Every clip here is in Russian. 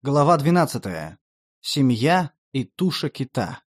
Глава 12. Семья и туша кита.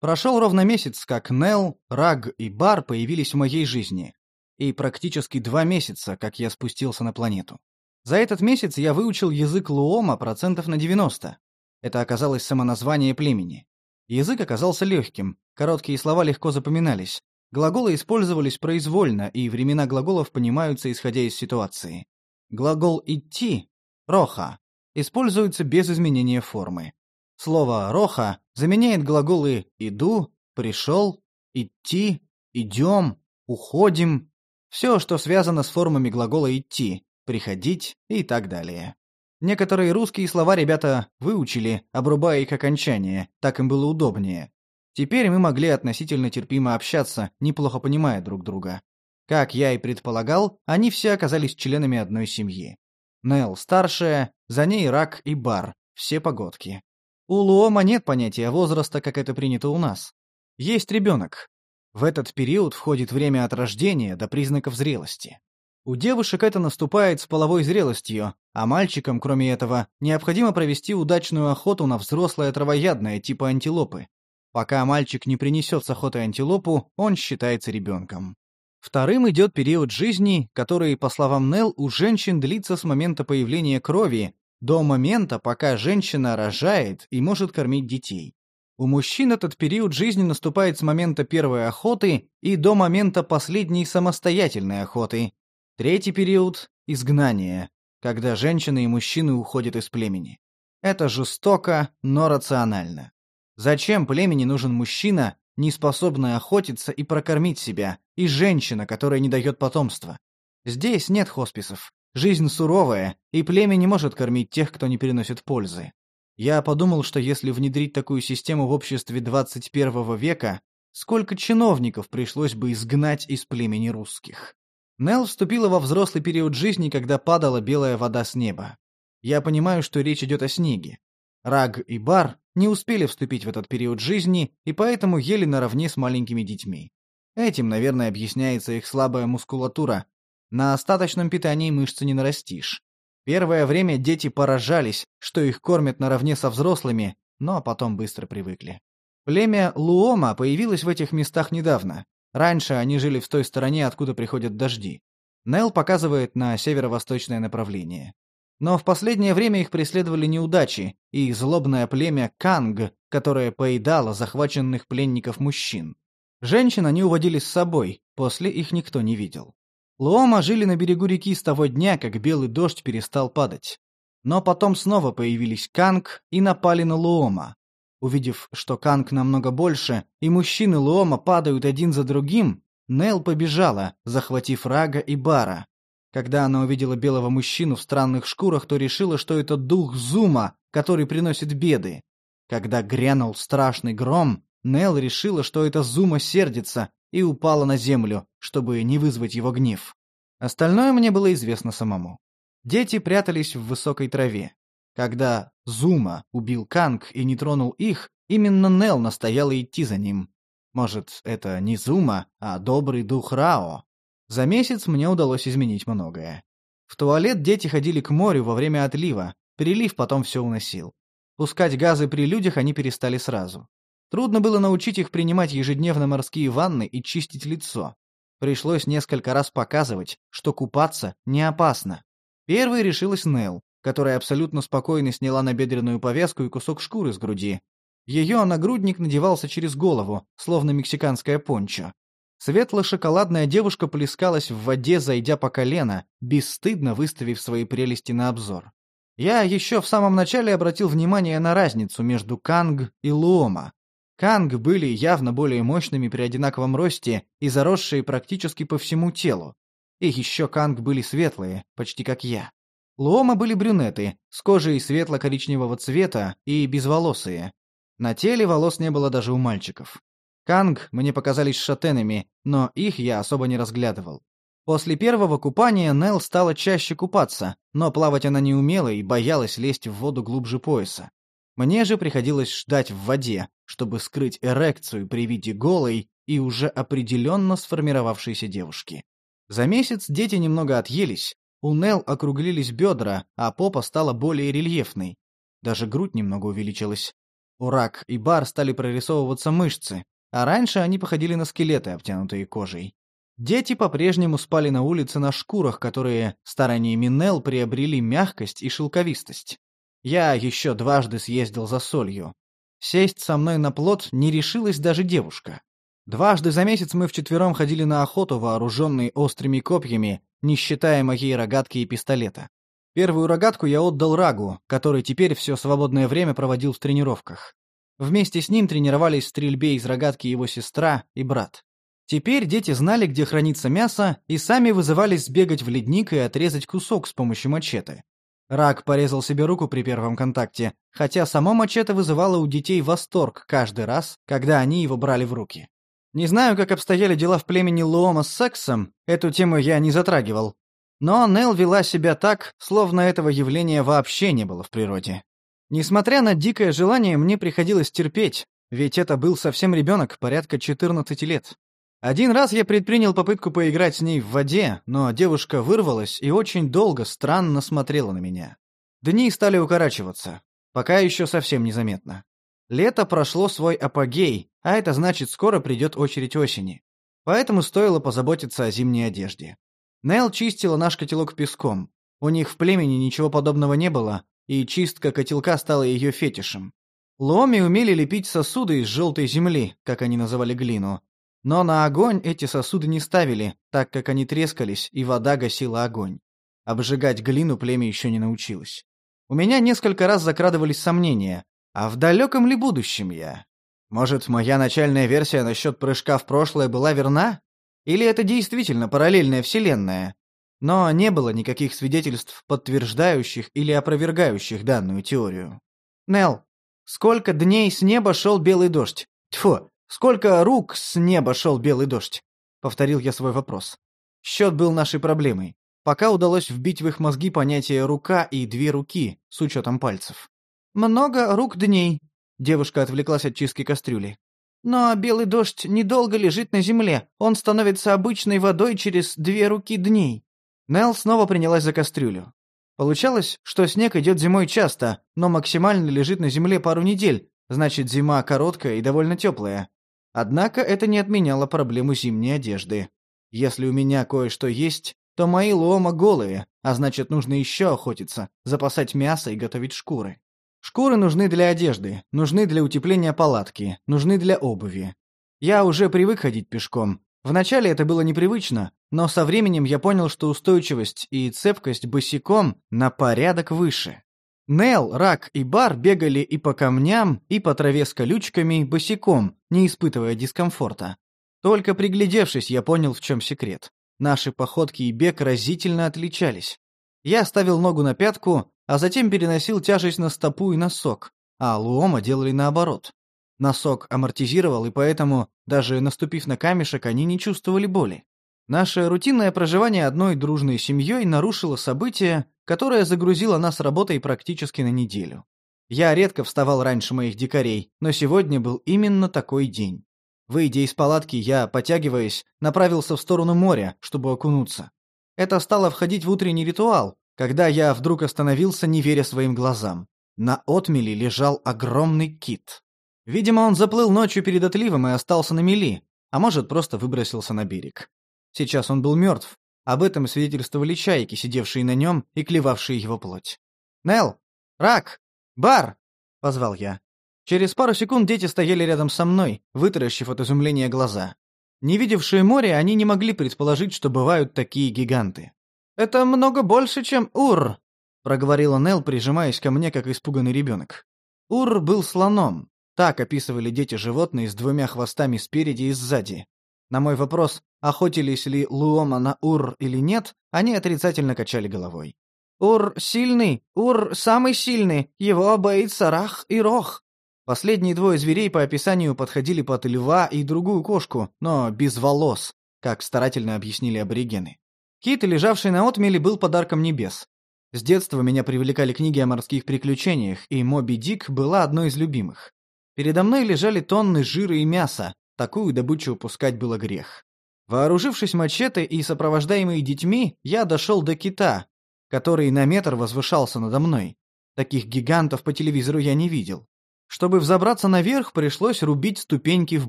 Прошел ровно месяц, как Нел, Раг и Бар появились в моей жизни. И практически два месяца, как я спустился на планету. За этот месяц я выучил язык Луома процентов на 90. Это оказалось самоназвание племени. Язык оказался легким, короткие слова легко запоминались. Глаголы использовались произвольно, и времена глаголов понимаются, исходя из ситуации. Глагол «идти» — «роха» используется без изменения формы. Слово «роха» заменяет глаголы «иду», «пришел», «идти», «идем», «уходим», все, что связано с формами глагола «идти», «приходить» и так далее. Некоторые русские слова ребята выучили, обрубая их окончание, так им было удобнее. Теперь мы могли относительно терпимо общаться, неплохо понимая друг друга. Как я и предполагал, они все оказались членами одной семьи. Нел старшая, за ней Рак и Бар, все погодки. У Луома нет понятия возраста, как это принято у нас. Есть ребенок. В этот период входит время от рождения до признаков зрелости. У девушек это наступает с половой зрелостью, а мальчикам, кроме этого, необходимо провести удачную охоту на взрослое травоядное типа антилопы. Пока мальчик не принесет с охоты антилопу, он считается ребенком. Вторым идет период жизни, который, по словам Нелл, у женщин длится с момента появления крови до момента, пока женщина рожает и может кормить детей. У мужчин этот период жизни наступает с момента первой охоты и до момента последней самостоятельной охоты. Третий период – изгнание, когда женщины и мужчины уходят из племени. Это жестоко, но рационально. Зачем племени нужен мужчина, не способная охотиться и прокормить себя, и женщина, которая не дает потомства. Здесь нет хосписов. Жизнь суровая, и племя не может кормить тех, кто не переносит пользы. Я подумал, что если внедрить такую систему в обществе 21 века, сколько чиновников пришлось бы изгнать из племени русских. Нел вступила во взрослый период жизни, когда падала белая вода с неба. Я понимаю, что речь идет о снеге. Раг и Бар не успели вступить в этот период жизни и поэтому ели наравне с маленькими детьми. Этим, наверное, объясняется их слабая мускулатура. На остаточном питании мышцы не нарастишь. Первое время дети поражались, что их кормят наравне со взрослыми, но потом быстро привыкли. Племя Луома появилось в этих местах недавно. Раньше они жили в той стороне, откуда приходят дожди. Нел показывает на северо-восточное направление. Но в последнее время их преследовали неудачи, и злобное племя Канг, которое поедало захваченных пленников мужчин. Женщин они уводили с собой, после их никто не видел. Луома жили на берегу реки с того дня, как белый дождь перестал падать. Но потом снова появились Канг и напали на Луома. Увидев, что Канг намного больше, и мужчины Луома падают один за другим, Нел побежала, захватив Рага и Бара. Когда она увидела белого мужчину в странных шкурах, то решила, что это дух Зума, который приносит беды. Когда грянул страшный гром, Нел решила, что это Зума сердится, и упала на землю, чтобы не вызвать его гнев. Остальное мне было известно самому. Дети прятались в высокой траве. Когда Зума убил Канг и не тронул их, именно Нел настояла идти за ним. Может, это не Зума, а добрый дух Рао? За месяц мне удалось изменить многое. В туалет дети ходили к морю во время отлива, прилив потом все уносил. Пускать газы при людях они перестали сразу. Трудно было научить их принимать ежедневно морские ванны и чистить лицо. Пришлось несколько раз показывать, что купаться не опасно. Первой решилась Нел, которая абсолютно спокойно сняла набедренную повязку и кусок шкуры с груди. Ее нагрудник надевался через голову, словно мексиканская пончо. Светло-шоколадная девушка плескалась в воде, зайдя по колено, бесстыдно выставив свои прелести на обзор. Я еще в самом начале обратил внимание на разницу между Канг и Луома. Канг были явно более мощными при одинаковом росте и заросшие практически по всему телу. И еще Канг были светлые, почти как я. Луома были брюнеты, с кожей светло-коричневого цвета и безволосые. На теле волос не было даже у мальчиков. Канг мне показались шатенами, но их я особо не разглядывал. После первого купания Нел стала чаще купаться, но плавать она не умела и боялась лезть в воду глубже пояса. Мне же приходилось ждать в воде, чтобы скрыть эрекцию при виде голой и уже определенно сформировавшейся девушки. За месяц дети немного отъелись, У Нел округлились бедра, а попа стала более рельефной. Даже грудь немного увеличилась. У Рак и Бар стали прорисовываться мышцы, а раньше они походили на скелеты, обтянутые кожей. Дети по-прежнему спали на улице на шкурах, которые стараниями Нел приобрели мягкость и шелковистость. Я еще дважды съездил за солью. Сесть со мной на плот не решилась даже девушка. Дважды за месяц мы вчетвером ходили на охоту, вооруженные острыми копьями, не считая моей рогатки и пистолета. Первую рогатку я отдал Рагу, который теперь все свободное время проводил в тренировках. Вместе с ним тренировались в стрельбе из рогатки его сестра и брат. Теперь дети знали, где хранится мясо, и сами вызывались сбегать в ледник и отрезать кусок с помощью мачете. Рак порезал себе руку при первом контакте, хотя само мачете вызывало у детей восторг каждый раз, когда они его брали в руки. Не знаю, как обстояли дела в племени Луома с сексом, эту тему я не затрагивал. Но Нел вела себя так, словно этого явления вообще не было в природе. Несмотря на дикое желание, мне приходилось терпеть, ведь это был совсем ребенок, порядка 14 лет. Один раз я предпринял попытку поиграть с ней в воде, но девушка вырвалась и очень долго странно смотрела на меня. Дни стали укорачиваться, пока еще совсем незаметно. Лето прошло свой апогей, а это значит, скоро придет очередь осени. Поэтому стоило позаботиться о зимней одежде. Нел чистила наш котелок песком. У них в племени ничего подобного не было, и чистка котелка стала ее фетишем. Ломи умели лепить сосуды из желтой земли, как они называли глину, но на огонь эти сосуды не ставили, так как они трескались, и вода гасила огонь. Обжигать глину племя еще не научилось. У меня несколько раз закрадывались сомнения, а в далеком ли будущем я? Может, моя начальная версия насчет прыжка в прошлое была верна? Или это действительно параллельная вселенная? Но не было никаких свидетельств, подтверждающих или опровергающих данную теорию. Нел, сколько дней с неба шел белый дождь? Тьфу, «Сколько рук с неба шел белый дождь?» — повторил я свой вопрос. Счет был нашей проблемой. Пока удалось вбить в их мозги понятие «рука» и «две руки» с учетом пальцев. «Много рук дней», — девушка отвлеклась от чистки кастрюли. «Но белый дождь недолго лежит на земле. Он становится обычной водой через две руки дней». Нелл снова принялась за кастрюлю. Получалось, что снег идет зимой часто, но максимально лежит на земле пару недель, значит, зима короткая и довольно теплая. Однако это не отменяло проблему зимней одежды. Если у меня кое-что есть, то мои лома голые, а значит, нужно еще охотиться, запасать мясо и готовить шкуры. Шкуры нужны для одежды, нужны для утепления палатки, нужны для обуви. Я уже привык ходить пешком. Вначале это было непривычно, но со временем я понял, что устойчивость и цепкость босиком на порядок выше. Нел, Рак и Бар бегали и по камням, и по траве с колючками босиком, не испытывая дискомфорта. Только приглядевшись, я понял, в чем секрет. Наши походки и бег разительно отличались. Я ставил ногу на пятку, а затем переносил тяжесть на стопу и носок, а Луома делали наоборот. Носок амортизировал, и поэтому, даже наступив на камешек, они не чувствовали боли. Наше рутинное проживание одной дружной семьей нарушило событие, которое загрузило нас работой практически на неделю. Я редко вставал раньше моих дикарей, но сегодня был именно такой день. Выйдя из палатки, я, потягиваясь, направился в сторону моря, чтобы окунуться. Это стало входить в утренний ритуал, когда я вдруг остановился, не веря своим глазам. На отмели лежал огромный кит. Видимо, он заплыл ночью перед отливом и остался на мели, а может, просто выбросился на берег. Сейчас он был мертв. Об этом свидетельствовали чайки, сидевшие на нем и клевавшие его плоть. «Нелл! Рак! Бар!» — позвал я. Через пару секунд дети стояли рядом со мной, вытаращив от изумления глаза. Не видевшие море, они не могли предположить, что бывают такие гиганты. «Это много больше, чем Ур!» — проговорила Нелл, прижимаясь ко мне, как испуганный ребенок. Ур был слоном. Так описывали дети животные с двумя хвостами спереди и сзади. На мой вопрос, охотились ли Луома на Ур или нет, они отрицательно качали головой. «Ур сильный, Ур самый сильный, его боится Рах и Рох». Последние двое зверей по описанию подходили под льва и другую кошку, но без волос, как старательно объяснили аборигены. Кит, лежавший на отмеле, был подарком небес. С детства меня привлекали книги о морских приключениях, и Моби Дик была одной из любимых. Передо мной лежали тонны жира и мяса, такую добычу упускать было грех. Вооружившись мачете и сопровождаемый детьми, я дошел до кита, который на метр возвышался надо мной. Таких гигантов по телевизору я не видел. Чтобы взобраться наверх, пришлось рубить ступеньки в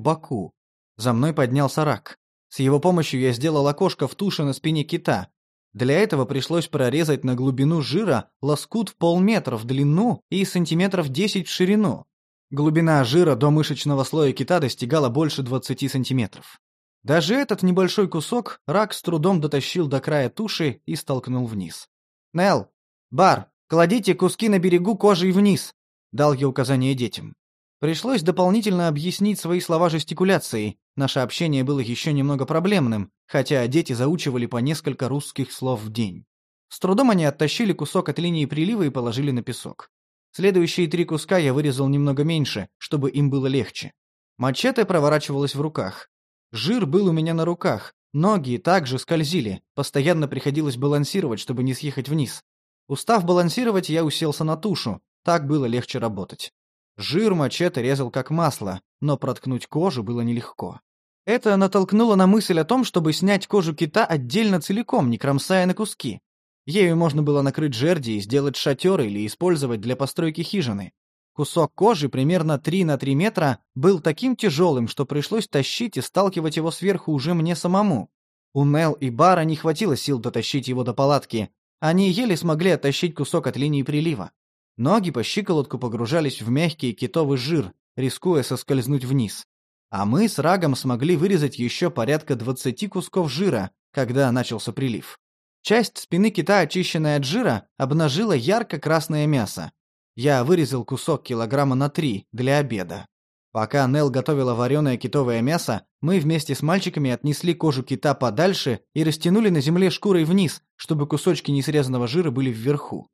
боку. За мной поднялся рак. С его помощью я сделал окошко в туше на спине кита. Для этого пришлось прорезать на глубину жира лоскут в полметра в длину и сантиметров 10 в ширину. Глубина жира до мышечного слоя кита достигала больше 20 сантиметров. Даже этот небольшой кусок рак с трудом дотащил до края туши и столкнул вниз. «Нелл! Бар! Кладите куски на берегу кожей вниз!» — дал я указание детям. Пришлось дополнительно объяснить свои слова жестикуляцией. Наше общение было еще немного проблемным, хотя дети заучивали по несколько русских слов в день. С трудом они оттащили кусок от линии прилива и положили на песок. Следующие три куска я вырезал немного меньше, чтобы им было легче. Мачете проворачивалось в руках. Жир был у меня на руках, ноги также скользили, постоянно приходилось балансировать, чтобы не съехать вниз. Устав балансировать, я уселся на тушу, так было легче работать. Жир мачете резал как масло, но проткнуть кожу было нелегко. Это натолкнуло на мысль о том, чтобы снять кожу кита отдельно целиком, не кромсая на куски. Ею можно было накрыть жерди и сделать шатер или использовать для постройки хижины. Кусок кожи примерно 3 на 3 метра был таким тяжелым, что пришлось тащить и сталкивать его сверху уже мне самому. У Нел и Бара не хватило сил дотащить его до палатки. Они еле смогли оттащить кусок от линии прилива. Ноги по щиколотку погружались в мягкий китовый жир, рискуя соскользнуть вниз. А мы с Рагом смогли вырезать еще порядка 20 кусков жира, когда начался прилив. Часть спины кита, очищенная от жира, обнажила ярко-красное мясо. Я вырезал кусок килограмма на три для обеда. Пока Нел готовила вареное китовое мясо, мы вместе с мальчиками отнесли кожу кита подальше и растянули на земле шкурой вниз, чтобы кусочки несрезанного жира были вверху.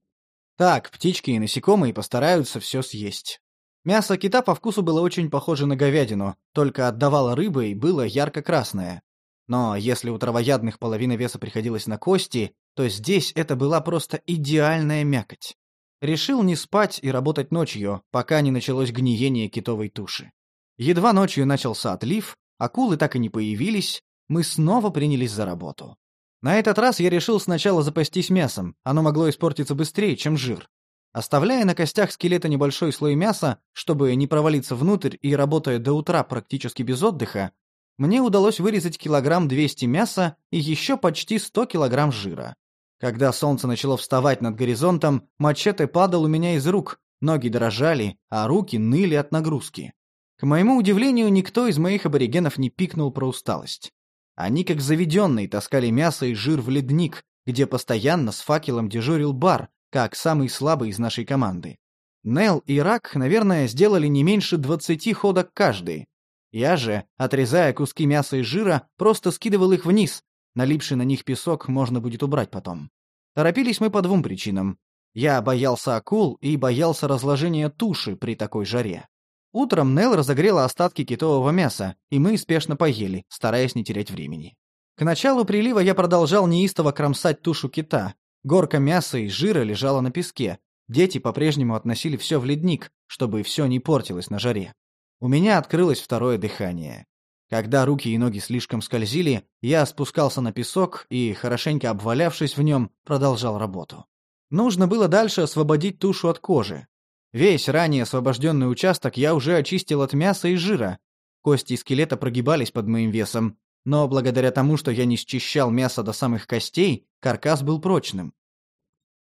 Так, птички и насекомые постараются все съесть. Мясо кита по вкусу было очень похоже на говядину, только отдавало рыбой и было ярко-красное. Но если у травоядных половина веса приходилась на кости, то здесь это была просто идеальная мякоть. Решил не спать и работать ночью, пока не началось гниение китовой туши. Едва ночью начался отлив, акулы так и не появились, мы снова принялись за работу. На этот раз я решил сначала запастись мясом, оно могло испортиться быстрее, чем жир. Оставляя на костях скелета небольшой слой мяса, чтобы не провалиться внутрь и работая до утра практически без отдыха, мне удалось вырезать килограмм 200 мяса и еще почти 100 килограмм жира. Когда солнце начало вставать над горизонтом, мачете падал у меня из рук, ноги дрожали, а руки ныли от нагрузки. К моему удивлению, никто из моих аборигенов не пикнул про усталость. Они, как заведенные, таскали мясо и жир в ледник, где постоянно с факелом дежурил бар, как самый слабый из нашей команды. Нел и Рак, наверное, сделали не меньше двадцати ходок каждый, я же, отрезая куски мяса и жира, просто скидывал их вниз. Налипший на них песок можно будет убрать потом. Торопились мы по двум причинам. Я боялся акул и боялся разложения туши при такой жаре. Утром Нел разогрела остатки китового мяса, и мы спешно поели, стараясь не терять времени. К началу прилива я продолжал неистово кромсать тушу кита. Горка мяса и жира лежала на песке. Дети по-прежнему относили все в ледник, чтобы все не портилось на жаре. У меня открылось второе дыхание. Когда руки и ноги слишком скользили, я спускался на песок и, хорошенько обвалявшись в нем, продолжал работу. Нужно было дальше освободить тушу от кожи. Весь ранее освобожденный участок я уже очистил от мяса и жира. Кости и скелета прогибались под моим весом, но благодаря тому, что я не счищал мясо до самых костей, каркас был прочным.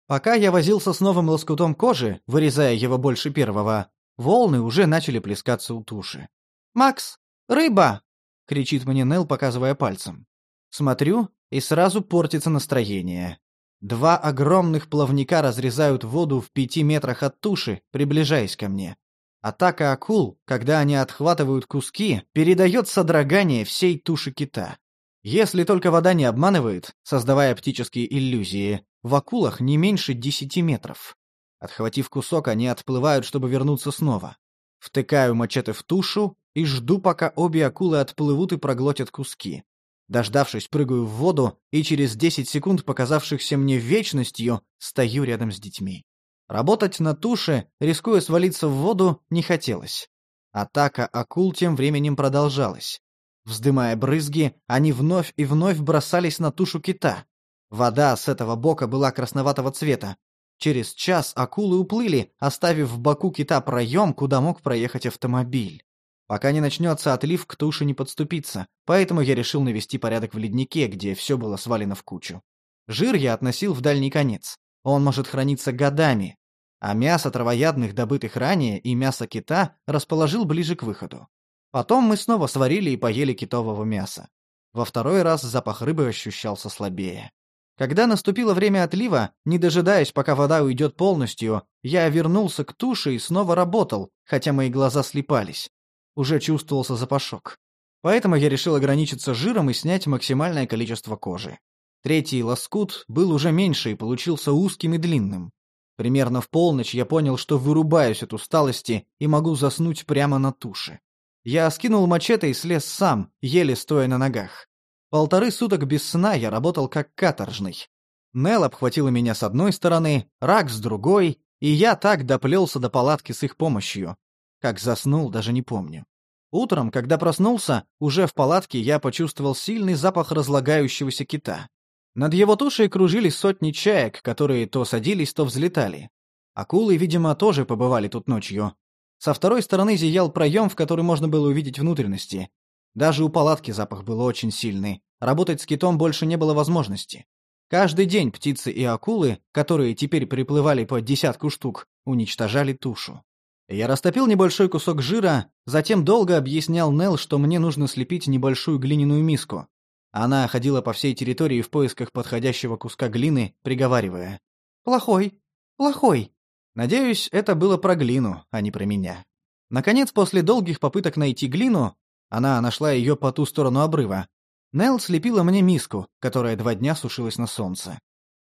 Пока я возился с новым лоскутом кожи, вырезая его больше первого, Волны уже начали плескаться у туши. «Макс! Рыба!» — кричит мне Нел, показывая пальцем. Смотрю, и сразу портится настроение. Два огромных плавника разрезают воду в пяти метрах от туши, приближаясь ко мне. Атака акул, когда они отхватывают куски, передает содрогание всей туши кита. Если только вода не обманывает, создавая оптические иллюзии, в акулах не меньше десяти метров. Отхватив кусок, они отплывают, чтобы вернуться снова. Втыкаю мачете в тушу и жду, пока обе акулы отплывут и проглотят куски. Дождавшись, прыгаю в воду и через 10 секунд, показавшихся мне вечностью, стою рядом с детьми. Работать на туше, рискуя свалиться в воду, не хотелось. Атака акул тем временем продолжалась. Вздымая брызги, они вновь и вновь бросались на тушу кита. Вода с этого бока была красноватого цвета. Через час акулы уплыли, оставив в боку кита проем, куда мог проехать автомобиль. Пока не начнется отлив, к туше не подступиться, поэтому я решил навести порядок в леднике, где все было свалено в кучу. Жир я относил в дальний конец. Он может храниться годами, а мясо травоядных, добытых ранее, и мясо кита расположил ближе к выходу. Потом мы снова сварили и поели китового мяса. Во второй раз запах рыбы ощущался слабее. Когда наступило время отлива, не дожидаясь, пока вода уйдет полностью, я вернулся к туше и снова работал, хотя мои глаза слепались. Уже чувствовался запашок. Поэтому я решил ограничиться жиром и снять максимальное количество кожи. Третий лоскут был уже меньше и получился узким и длинным. Примерно в полночь я понял, что вырубаюсь от усталости и могу заснуть прямо на туше. Я скинул мачете и слез сам, еле стоя на ногах. Полторы суток без сна я работал как каторжный. Нел обхватила меня с одной стороны, Рак с другой, и я так доплелся до палатки с их помощью. Как заснул, даже не помню. Утром, когда проснулся, уже в палатке я почувствовал сильный запах разлагающегося кита. Над его тушей кружились сотни чаек, которые то садились, то взлетали. Акулы, видимо, тоже побывали тут ночью. Со второй стороны зиял проем, в который можно было увидеть внутренности. Даже у палатки запах был очень сильный. Работать с китом больше не было возможности. Каждый день птицы и акулы, которые теперь приплывали по десятку штук, уничтожали тушу. Я растопил небольшой кусок жира, затем долго объяснял Нел, что мне нужно слепить небольшую глиняную миску, она ходила по всей территории в поисках подходящего куска глины, приговаривая. «Плохой, плохой». Надеюсь, это было про глину, а не про меня. Наконец, после долгих попыток найти глину, она нашла ее по ту сторону обрыва. Нелл слепила мне миску, которая два дня сушилась на солнце.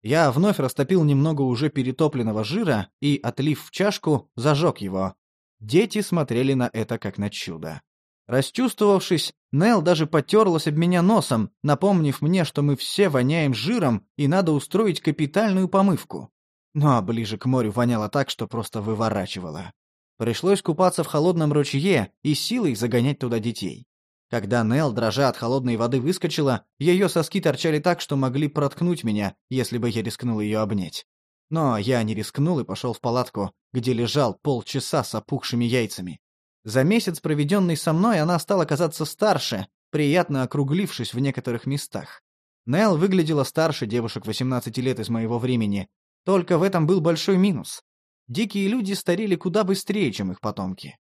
Я вновь растопил немного уже перетопленного жира и, отлив в чашку, зажег его. Дети смотрели на это как на чудо. Расчувствовавшись, Нел даже потерлась об меня носом, напомнив мне, что мы все воняем жиром и надо устроить капитальную помывку. Ну а ближе к морю воняло так, что просто выворачивало. Пришлось купаться в холодном ручье и силой загонять туда детей. Когда Нел, дрожа от холодной воды, выскочила, ее соски торчали так, что могли проткнуть меня, если бы я рискнул ее обнять. Но я не рискнул и пошел в палатку, где лежал полчаса с опухшими яйцами. За месяц, проведенный со мной, она стала казаться старше, приятно округлившись в некоторых местах. Нел выглядела старше девушек 18 лет из моего времени, только в этом был большой минус. Дикие люди старели куда быстрее, чем их потомки.